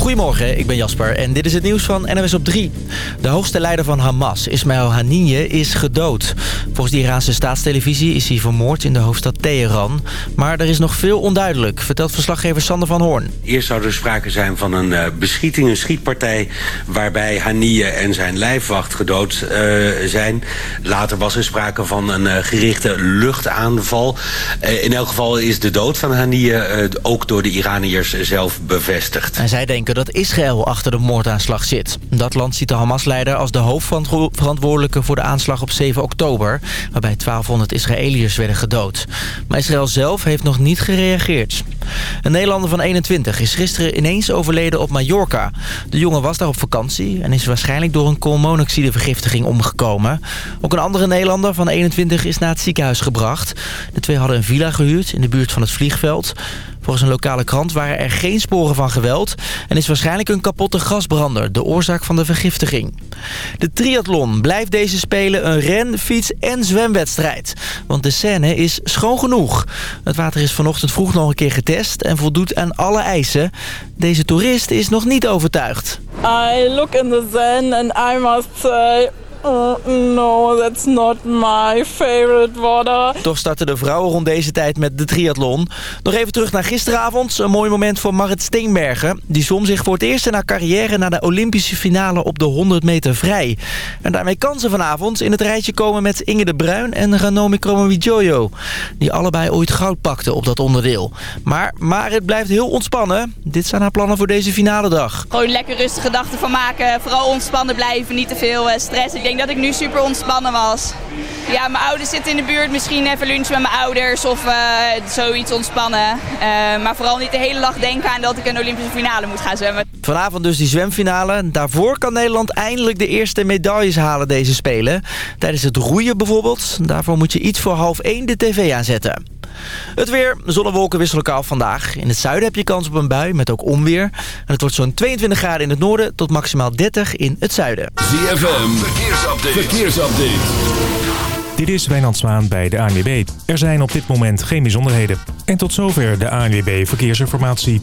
Goedemorgen, ik ben Jasper en dit is het nieuws van NWS op 3. De hoogste leider van Hamas, Ismail Haniyeh, is gedood. Volgens de Iraanse staatstelevisie is hij vermoord in de hoofdstad Teheran. Maar er is nog veel onduidelijk, vertelt verslaggever Sander van Hoorn. Eerst zou er sprake zijn van een uh, beschieting, een schietpartij... waarbij Haniyeh en zijn lijfwacht gedood uh, zijn. Later was er sprake van een uh, gerichte luchtaanval. in elk geval is de dood van Haniyeh ook door de Iraniërs zelf bevestigd. En zij denken dat Israël achter de moordaanslag zit. Dat land ziet de Hamas-leider als de hoofdverantwoordelijke voor de aanslag op 7 oktober... waarbij 1200 Israëliërs werden gedood. Maar Israël zelf heeft nog niet gereageerd. Een Nederlander van 21 is gisteren ineens overleden op Mallorca. De jongen was daar op vakantie en is waarschijnlijk door een koolmonoxidevergiftiging omgekomen. Ook een andere Nederlander van 21 is naar het ziekenhuis gebracht. De twee hadden een villa gehuurd in de buurt van het vliegveld. Volgens een lokale krant waren er geen sporen van geweld... en is waarschijnlijk een kapotte gasbrander de oorzaak van de vergiftiging. De triathlon blijft deze spelen een ren-, fiets- en zwemwedstrijd. Want de Seine is schoon genoeg. Het water is vanochtend vroeg nog een keer getest en voldoet aan alle eisen. Deze toerist is nog niet overtuigd. I look in the Seine and I must say... Oh, no, that's not my favorite water. Toch starten de vrouwen rond deze tijd met de triathlon. Nog even terug naar gisteravond. Een mooi moment voor Marit Steenbergen. Die zwom zich voor het eerst in haar carrière naar de Olympische finale op de 100 meter vrij. En daarmee kan ze vanavond in het rijtje komen met Inge de Bruin en Ranomi Kromowidjojo. Die allebei ooit goud pakten op dat onderdeel. Maar Marit blijft heel ontspannen. Dit zijn haar plannen voor deze finale dag. Gewoon lekker rustige dag ervan maken. Vooral ontspannen blijven, niet te veel stress. Ik denk dat ik nu super ontspannen was. Ja, mijn ouders zitten in de buurt. Misschien even lunchen met mijn ouders of uh, zoiets ontspannen. Uh, maar vooral niet de hele dag denken aan dat ik een Olympische finale moet gaan zwemmen. Vanavond dus die zwemfinale. Daarvoor kan Nederland eindelijk de eerste medailles halen deze Spelen. Tijdens het roeien bijvoorbeeld. Daarvoor moet je iets voor half één de tv aanzetten. Het weer. Zonnewolken wisselen elkaar vandaag. In het zuiden heb je kans op een bui met ook onweer. En het wordt zo'n 22 graden in het noorden tot maximaal 30 in het zuiden. ZFM. Verkeersupdate. Verkeersupdate. Dit is Wijnand Zwaan bij de ANWB. Er zijn op dit moment geen bijzonderheden. En tot zover de ANWB Verkeersinformatie.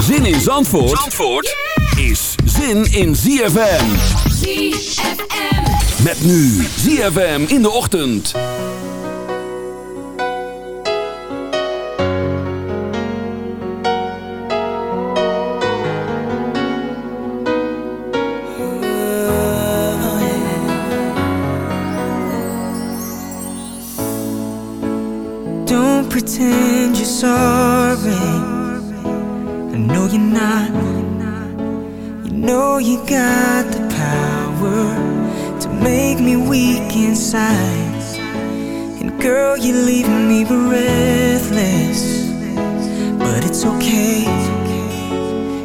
Zin in Zandvoort, Zandvoort is zin in ZFM. ZFM. Met nu ZFM in de ochtend. Don't pretend you're sorry. You're not. You know you got the power to make me weak inside. And girl, you leave me breathless. But it's okay,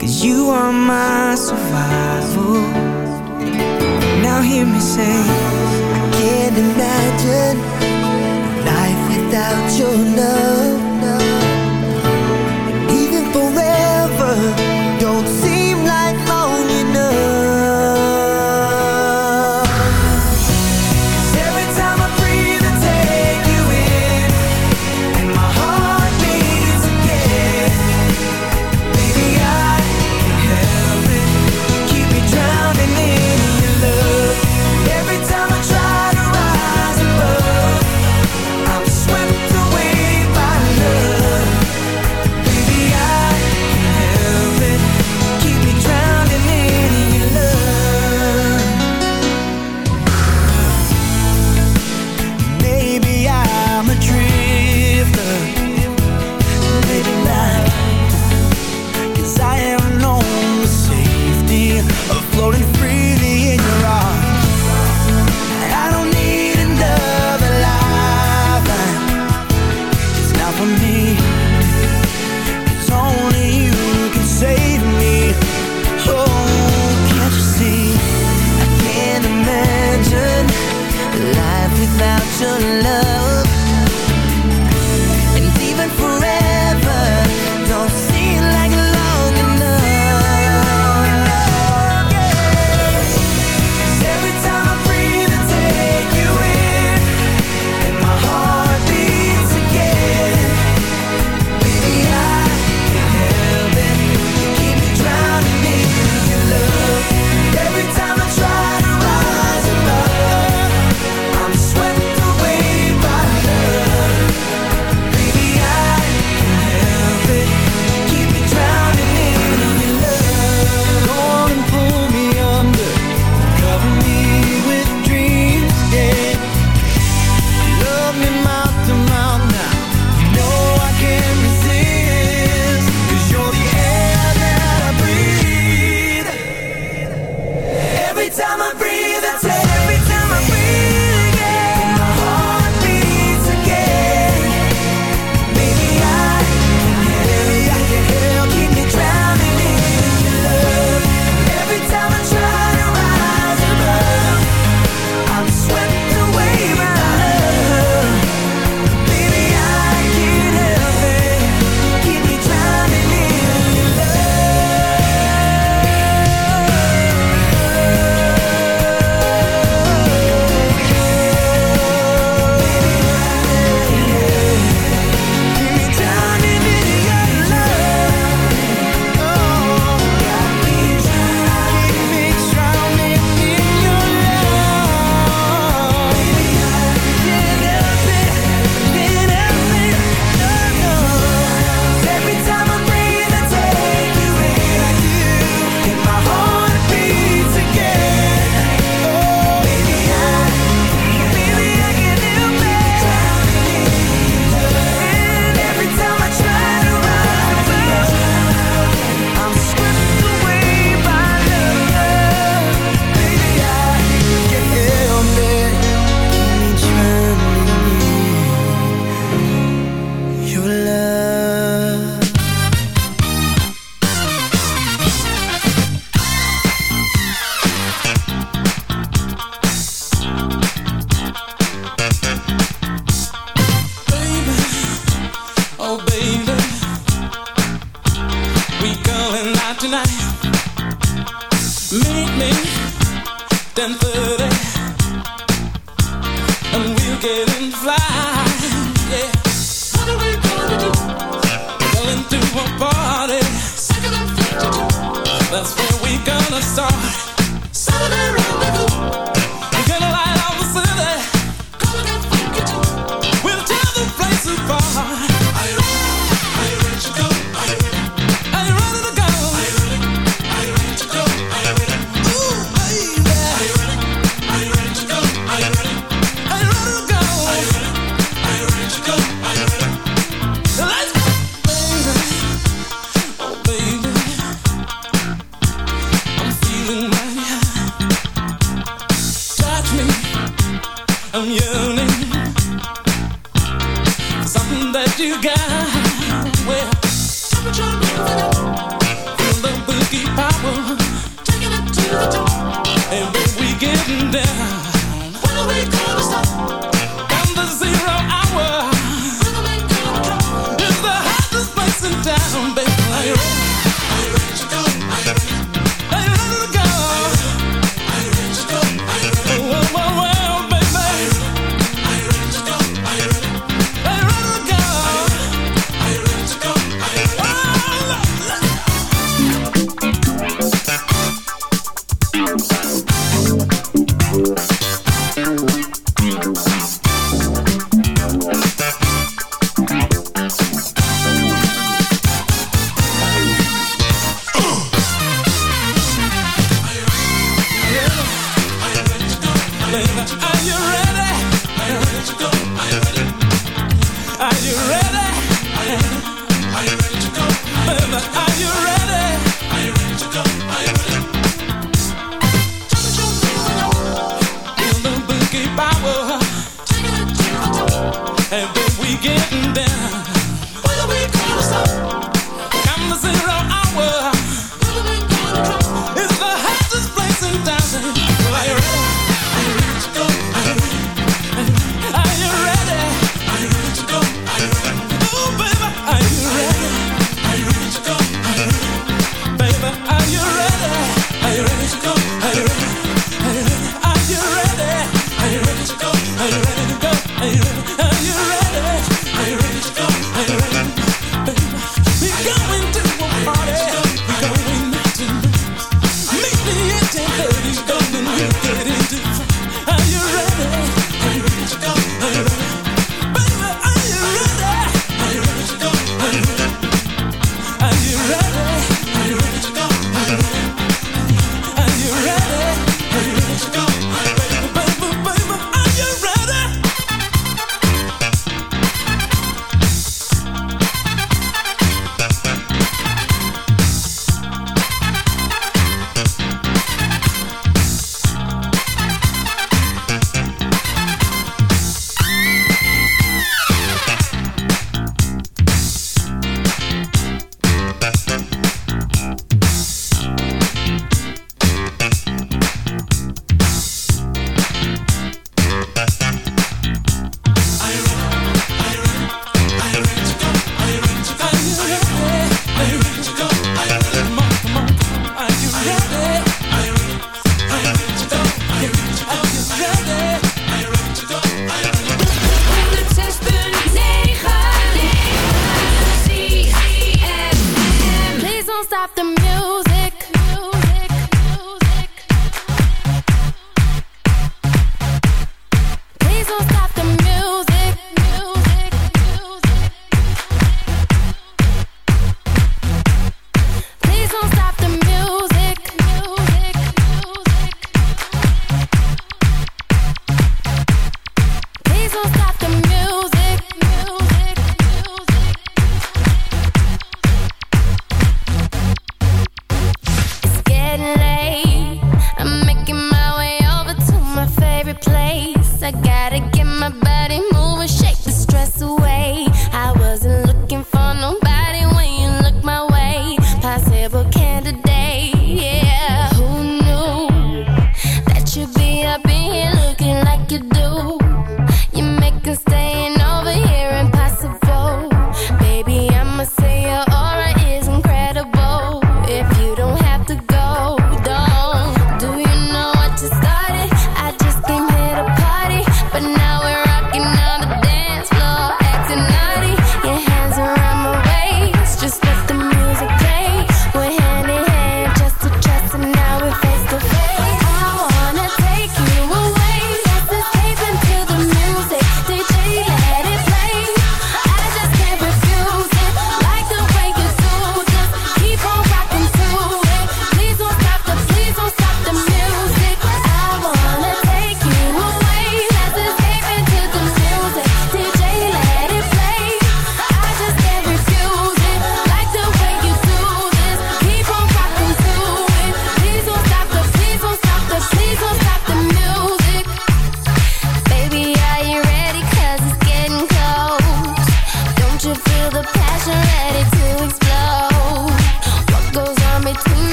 cause you are my survival. Now hear me say, I can't imagine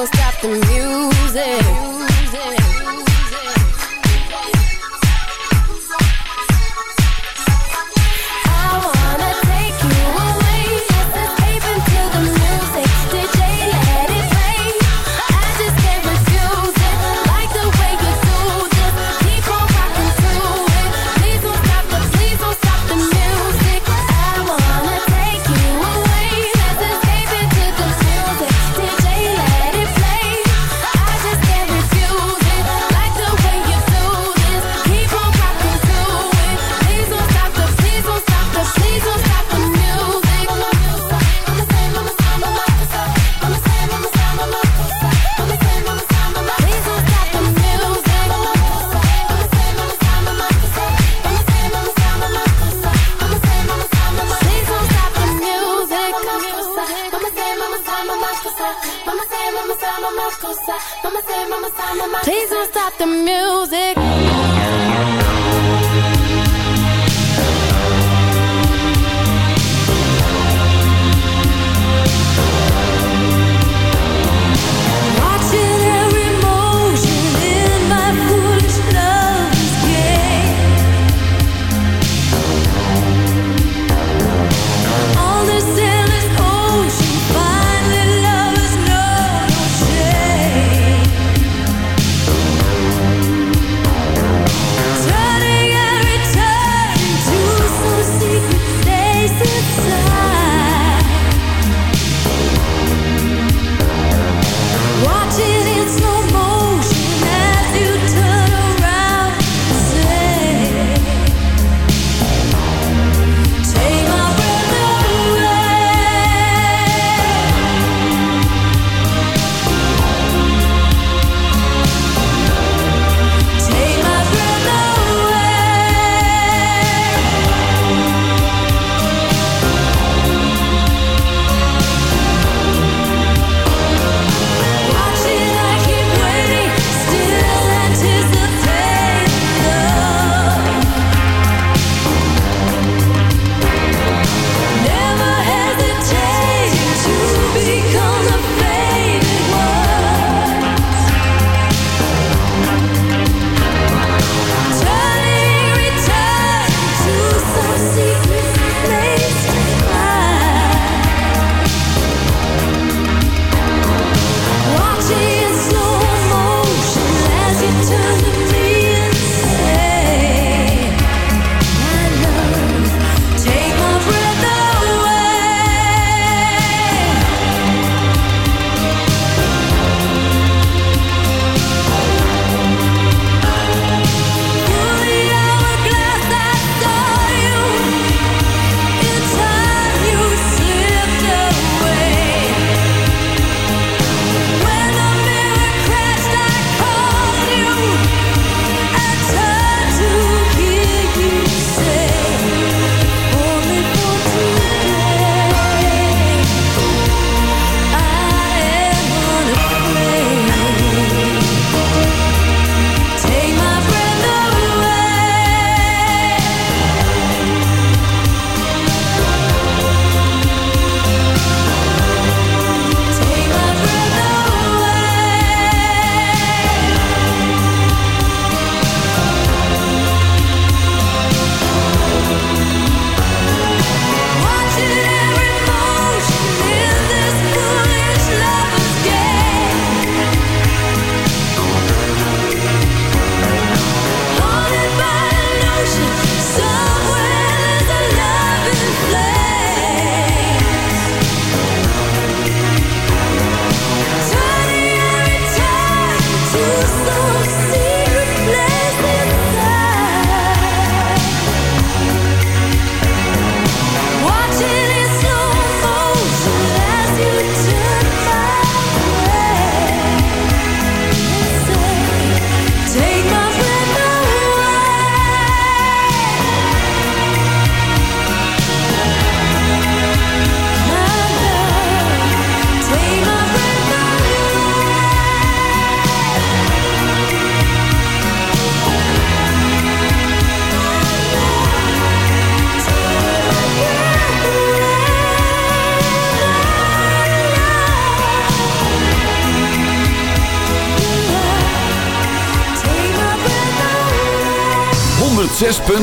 don't stop the music.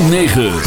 9.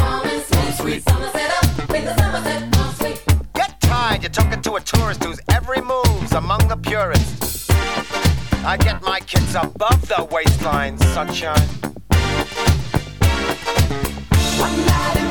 sweet. Get tired, you're talking to a tourist whose every move's among the purists. I get my kids above the waistline, sunshine. One night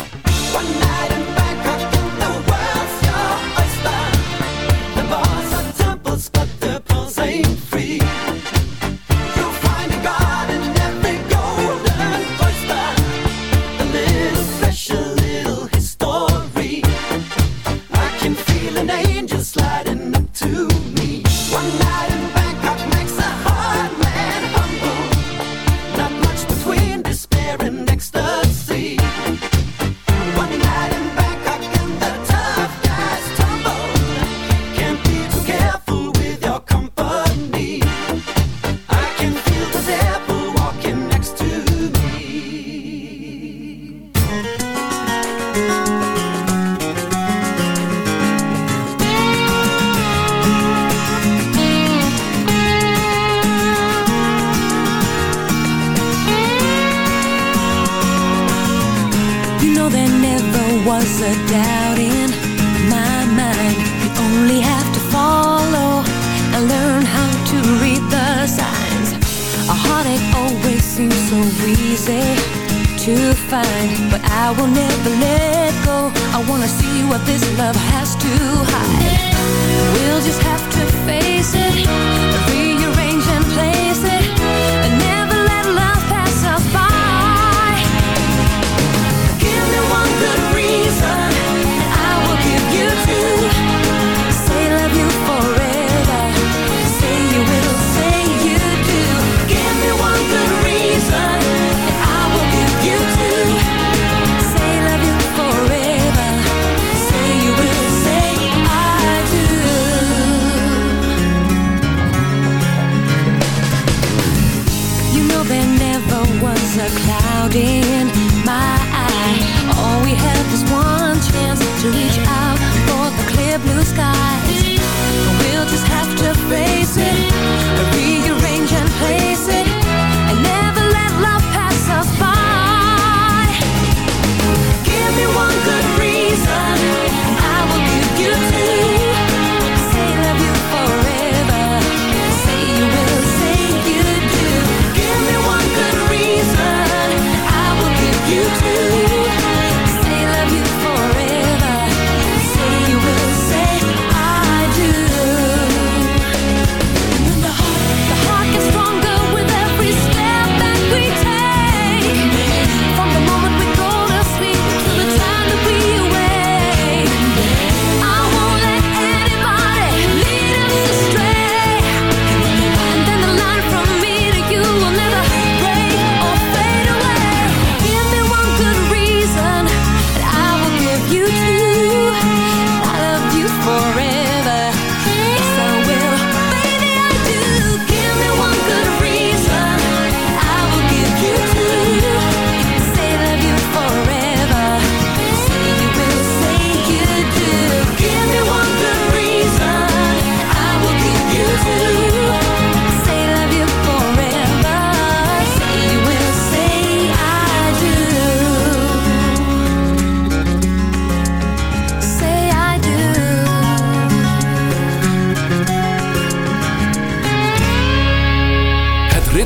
cloud in my eye. All we have is one chance to reach out.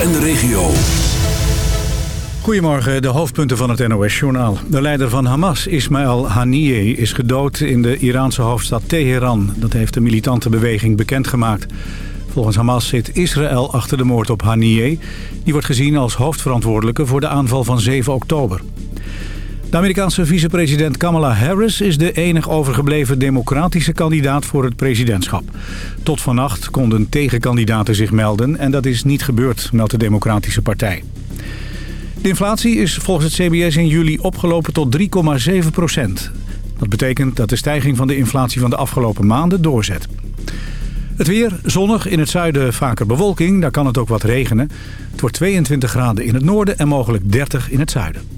En de regio. Goedemorgen, de hoofdpunten van het NOS-journaal. De leider van Hamas, Ismail Haniyeh, is gedood in de Iraanse hoofdstad Teheran. Dat heeft de militante beweging bekendgemaakt. Volgens Hamas zit Israël achter de moord op Haniyeh. Die wordt gezien als hoofdverantwoordelijke voor de aanval van 7 oktober. De Amerikaanse vicepresident Kamala Harris is de enig overgebleven democratische kandidaat voor het presidentschap. Tot vannacht konden tegenkandidaten zich melden en dat is niet gebeurd, meldt de Democratische Partij. De inflatie is volgens het CBS in juli opgelopen tot 3,7 procent. Dat betekent dat de stijging van de inflatie van de afgelopen maanden doorzet. Het weer, zonnig, in het zuiden vaker bewolking, daar kan het ook wat regenen. Het wordt 22 graden in het noorden en mogelijk 30 in het zuiden.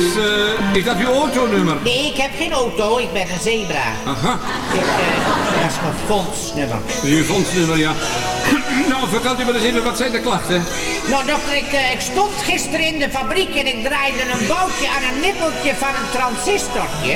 Is, eh, is dat uw autonummer? Nee, ik heb geen auto, ik ben een zebra. Aha, Ik, eh, dat is mijn fondsnummer. uw fondsnummer, ja. nou, vertelt u maar eens even, wat zijn de klachten? Nou, dokter, ik, eh, ik stond gisteren in de fabriek en ik draaide een boutje aan een nippeltje van een transistortje.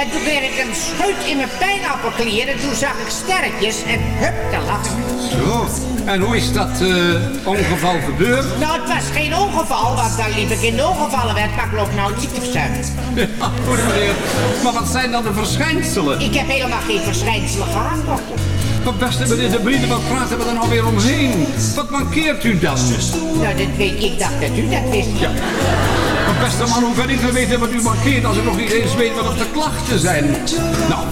En toen kreeg ik een scheut in mijn pijnappelklier en toen zag ik sterretjes en hup, te lachen. Zo, en hoe is dat eh, ongeval gebeurd? Nou, het was geen ongeval, want dan liep ik in de ongevallenwet, maar ik loop nou niet te verzuimen. Ja, goed meneer. Maar wat zijn dan de verschijnselen? Ik heb helemaal geen verschijnselen gehad, dokter. Maar beste meneer De Bride, wat praten we er nou weer omheen? Wat mankeert u dan? Nou, dat weet ik, dacht dat u dat wist. Ja. Maar beste man, hoe kan ik nou weten wat u mankeert als ik nog niet eens weet wat de klachten zijn? Nou,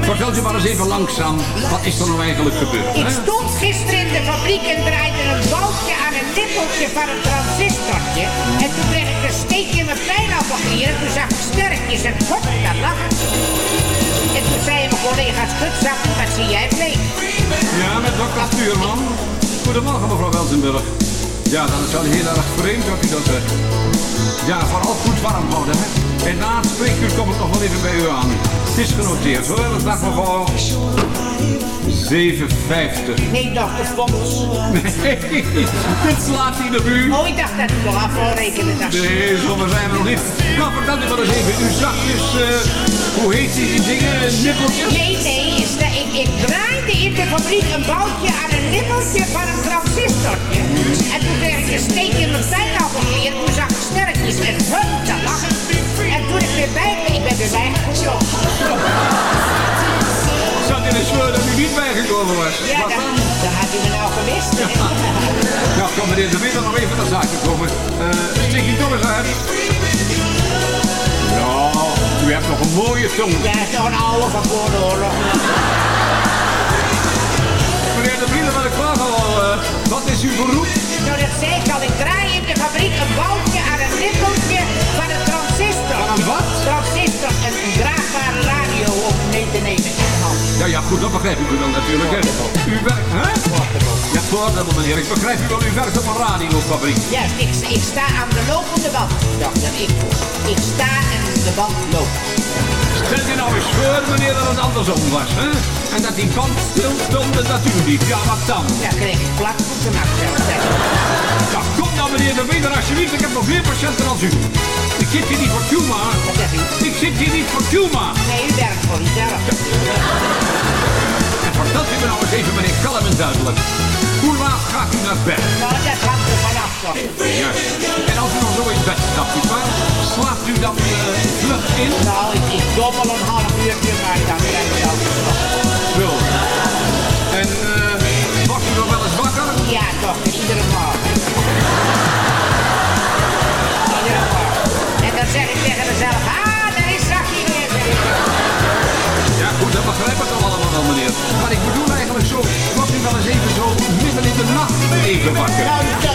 vertelt u maar eens even langzaam, wat is er nou eigenlijk gebeurd? Ik stond gisteren in de fabriek en draaide een boutje aan een nippeltje van een transistortje. En toen kreeg ik een steekje in mijn pijnappelklier en toen zag ik sterretjes en hop, daar lachen. En toen zei mijn collega Schutzak, wat zie jij bleek? Ja, met dokter Stuurman. Goedemorgen, mevrouw Welsenburg. Ja, dat is wel heel erg vreemd dat u dat zegt. Ja, vooral goed warm houden, hè. En na het spreekuur kom ik nog wel even bij u aan. Het is genoteerd, hoor. Dag mevrouw. 7,50. Nee, dokter Fokkels. Nee, dit slaat niet op u. Oh, ik dacht dat u nog dacht ik. Nee, zover zijn we nog niet. Nou, vertel u maar eens even. Uw zakjes, eh, hoe heet die dingen? Nippeltjes? Nee, nee, is dat, ik, ik in de fabriek een boutje aan een nippeltje van een transistortje. En toen kreeg ik een steek in mijn pijnappelklier en toen zag ik sterretjes en hup, te lachen. En toen ik weer bij ik ben weer bijgekomen. Zat in de sleur dat u niet bijgekomen was. Ja, dan? dat had u me nou gemist. Nou, kan meneer De Winter nog even naar zaken komen. Eh stik je toch eens uit. Nou, u hebt nog een mooie tong. Ja, een oude van voor de oorlog. De ik vraag al, eh, wat is uw beroep? Nou, dat zei ik al. Ik draai in de fabriek een boutje aan een nippeltje van een transistor. Van een wat? Transistor, een, een draagbare radio om mee te nemen in de hand. Ja, ja, goed, dat begrijp ik u dan natuurlijk. Hè? U werkt, hè? Ja, voordat meneer. Ik begrijp u wel, u werkt op een radiofabriek. Juist, ik, ik sta aan de lopende band, dokter. Ik, ik sta en de band loopt. Stel je nou eens voor, meneer, dat het andersom was, hè? En dat die band stil stond en dat u niet. Ja, wat dan? Ja, kreeg ik plakvoeten achter. Nou, kom nou, meneer De Winter, alsjeblieft. Ik heb nog meer patiënten als u. Ik zit hier niet voor Tuma. Wat zeg u? Ik zit hier niet voor Tuma. Nee, u werkt voor uzelf. En vertelt u me nou eens even, meneer, kalm en duidelijk. Hoe laat gaat u naar bed? Nou, dat vanaf, toch? Juist. En als u nog zo in bed stapt, nietwaar? Slaapt u dan eh, vlug in? Nou, ik, ik dobbel een half uurtje, maar dan ben ik wel Zo. En wordt u nog wel eens wakker? Ja, dokter, iedere morgen. Iedere morgen. En dan zeg ik tegen mezelf, ah, daar is Zakkie weer. Ja, goed, dat begrijp ik al allemaal wel, meneer. Maar ik bedoel eigenlijk zo, wordt u wel eens even zo midden in de nacht even wakker?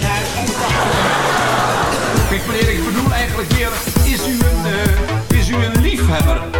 In huis ik bedoel eigenlijk weer, is u een, eh, is u een liefhebber?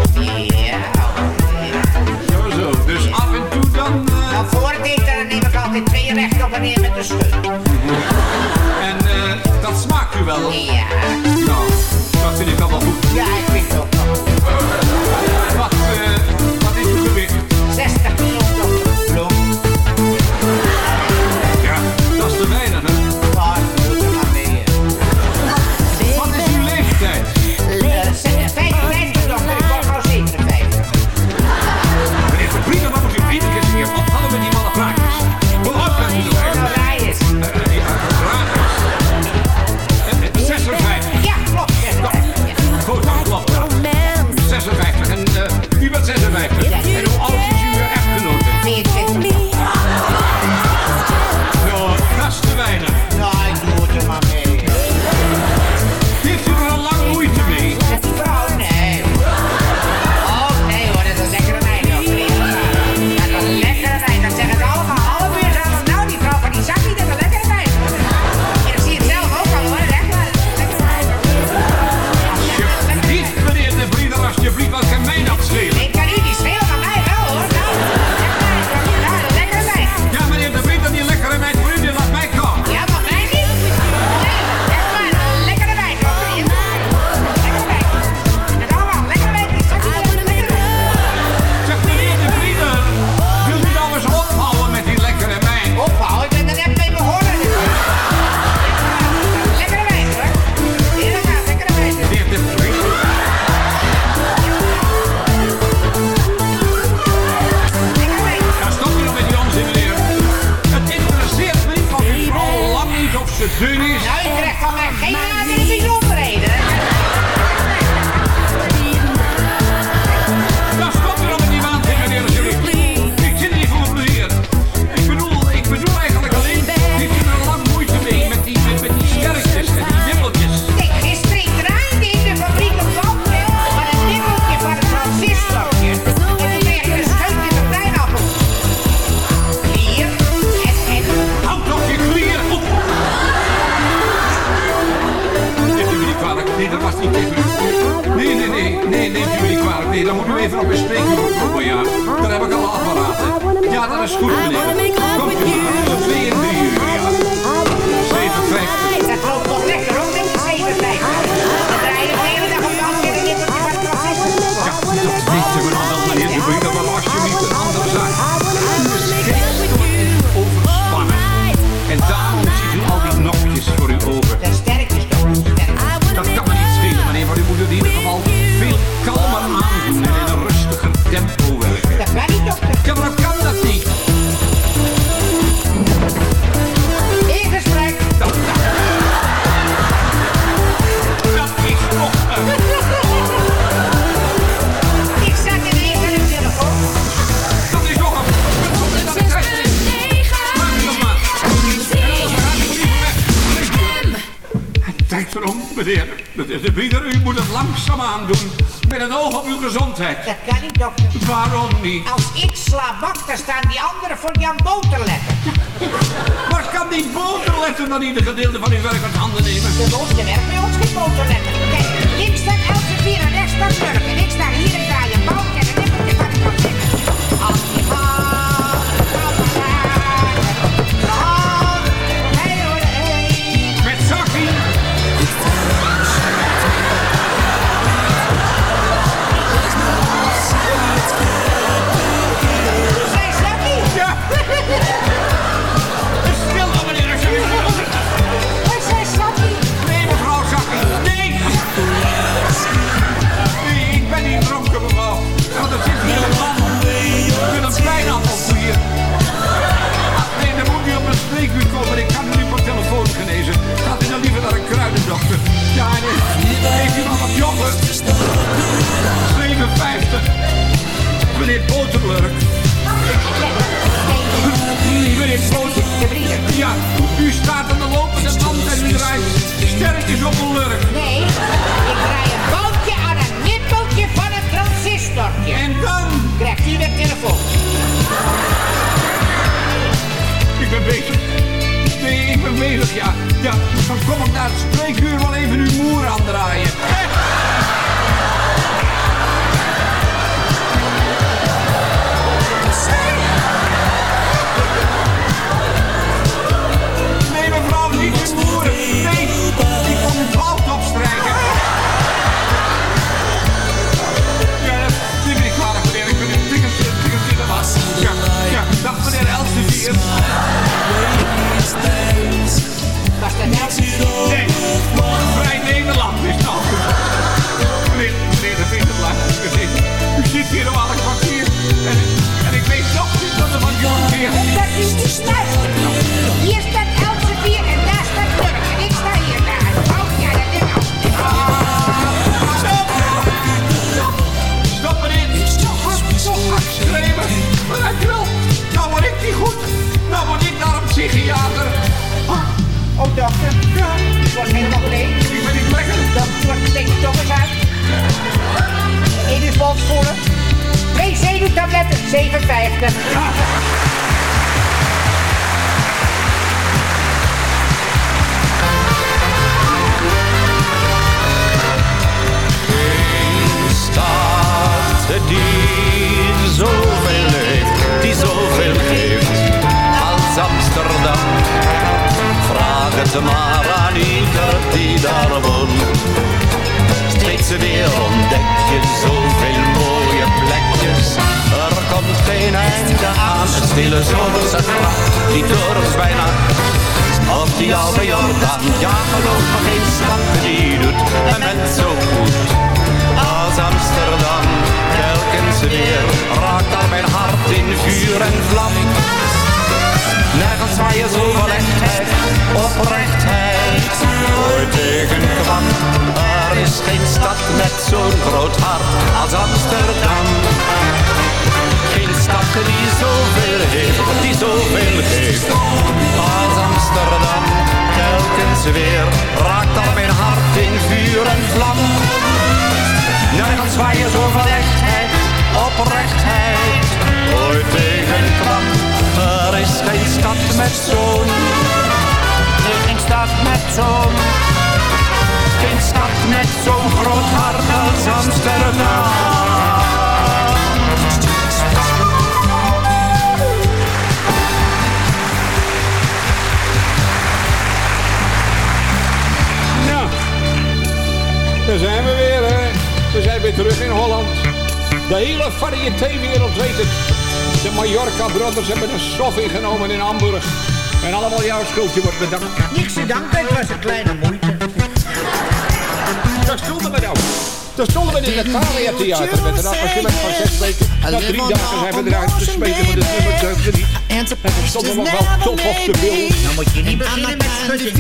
Dat kan niet, dokter. Waarom niet? Als ik sla bak, dan staan die anderen voor Jan boterletten. Maar kan die boterletten dan ieder gedeelte van uw werk uit handen nemen? De boterletter werkt bij ons geen boterletter. Kijk, links staat Elsevier en rechts staat Turk. En ik sta hier en daar. it aan zijn stille zomerse straat, die dorps bijna. Of die oude Jordaan, ja geloof maar geen stad die doet een mens zo goed. Als Amsterdam, telkens weer, raakt al mijn hart in vuur en vlam. Nergens waar je zo echtheid, oprechtheid ooit tegenkwam. Er is geen stad met zo'n groot hart als Amsterdam stad die zoveel heeft, die zoveel geeft. Als Amsterdam telkens weer raakt al mijn hart in vuur en vlam. Nergens waar je zoveel echtheid, oprechtheid ooit tegenkwam. Er is geen stad met zo'n, geen stad met zo'n. Geen stad met zo'n groot hart als Amsterdam. We zijn we weer, hè. We zijn weer terug in Holland. De hele variété-wereld weet het. De Mallorca-brothers hebben een stof ingenomen in Hamburg. En allemaal jouw schuldje wordt bedankt. Niks te danken, het was een kleine moeite. Daar stonden we dan. Daar stonden we in het Thalia Theater met een afwisseling van zes weken. Na drie dagen zijn we eruit gesmeten met de nummer deugde niet. En ze stonden nog wel top op de beeld. Dan nou moet je niet beginnen met schudden.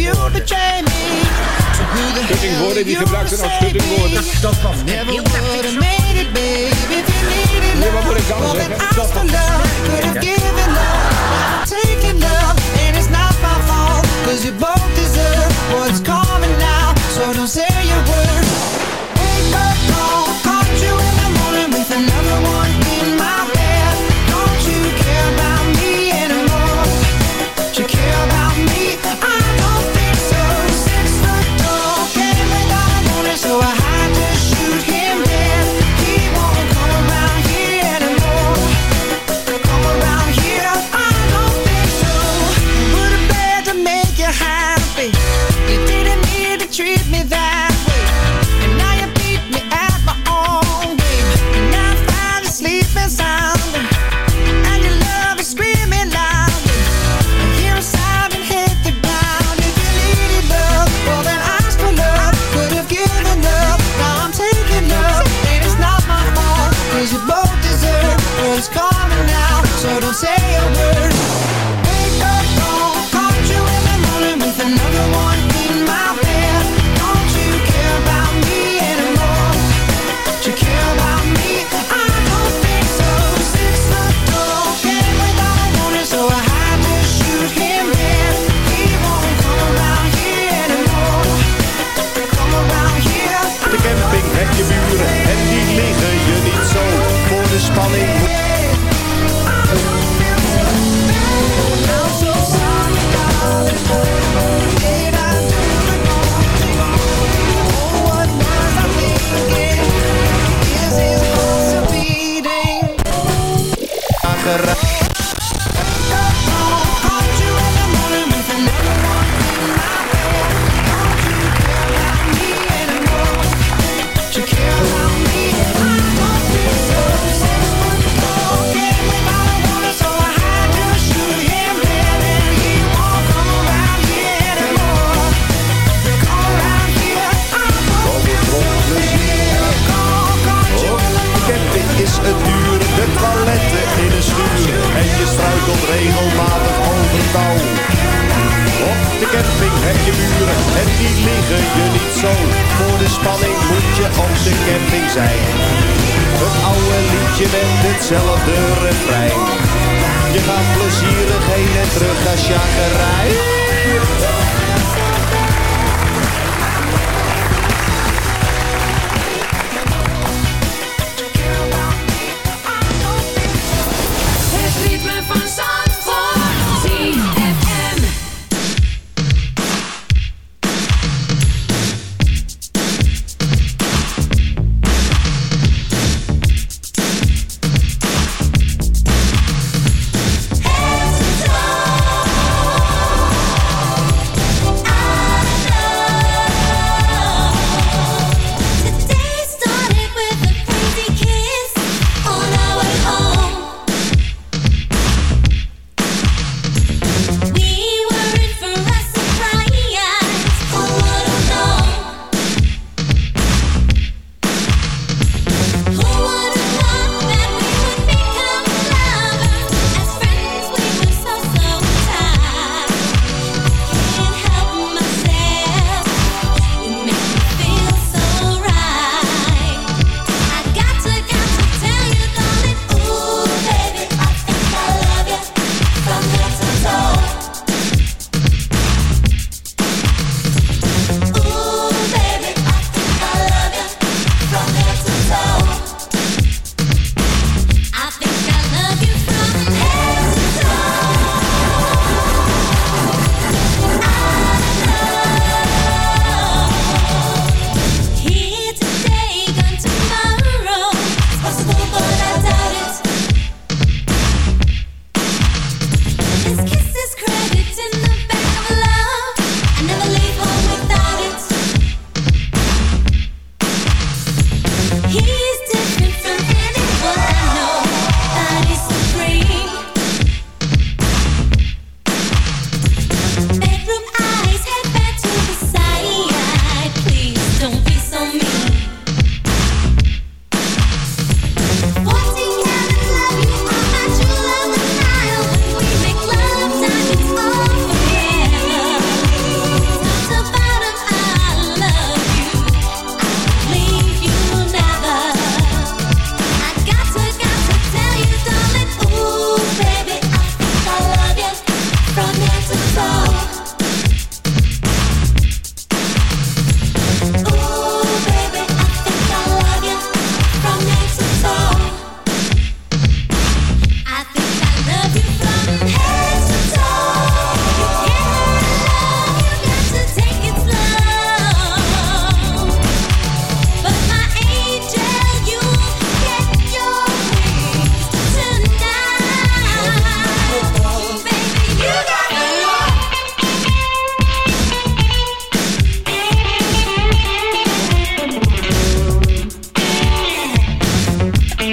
Schuttingwoorden die gebruikt zijn als schuttingwoorden. Dat was heel heftig. Ja, wat moet ik dan zeggen? Dat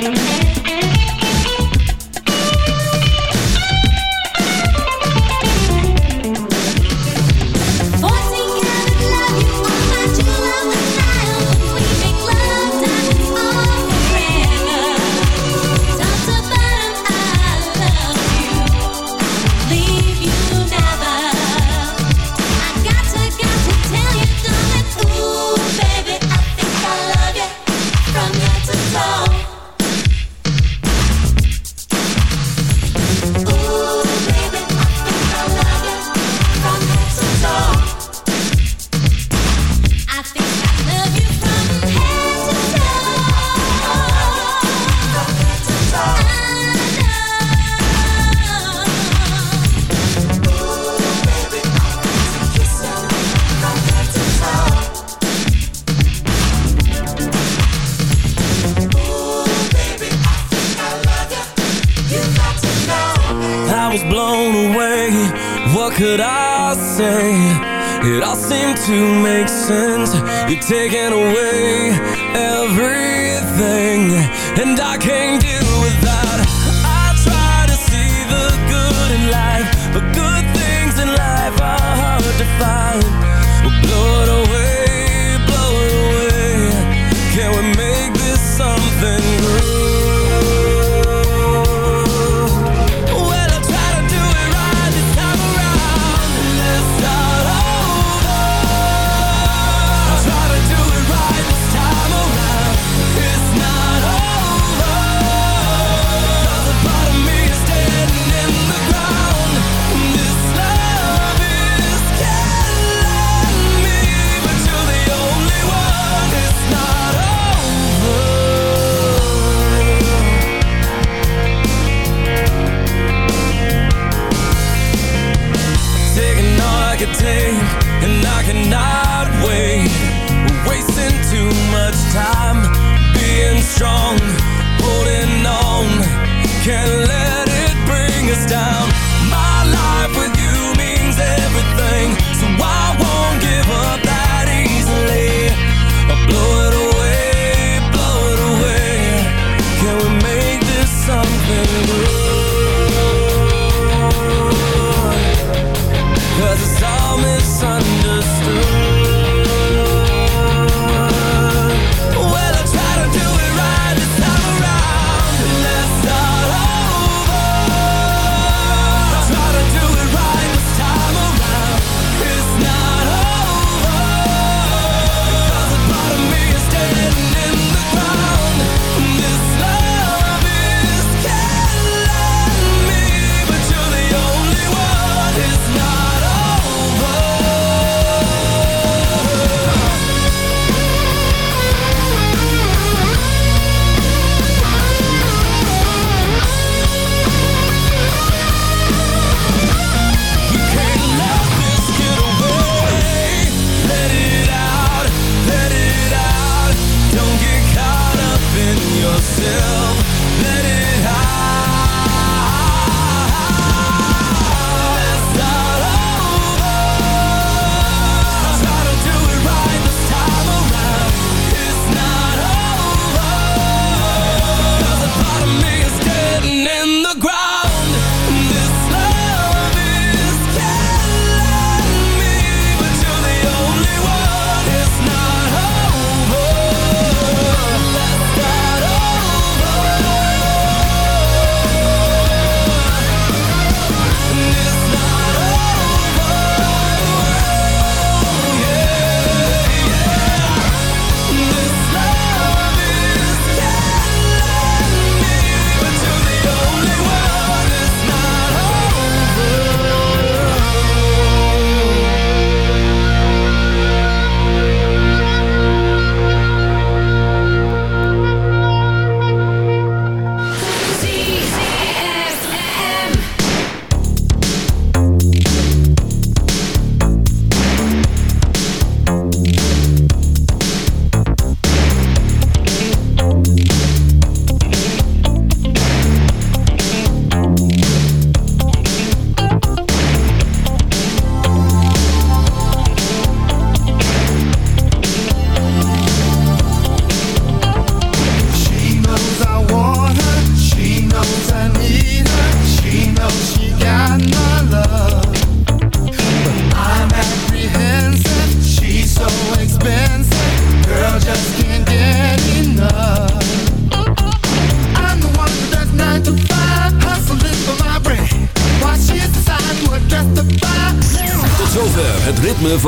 Thank you. taking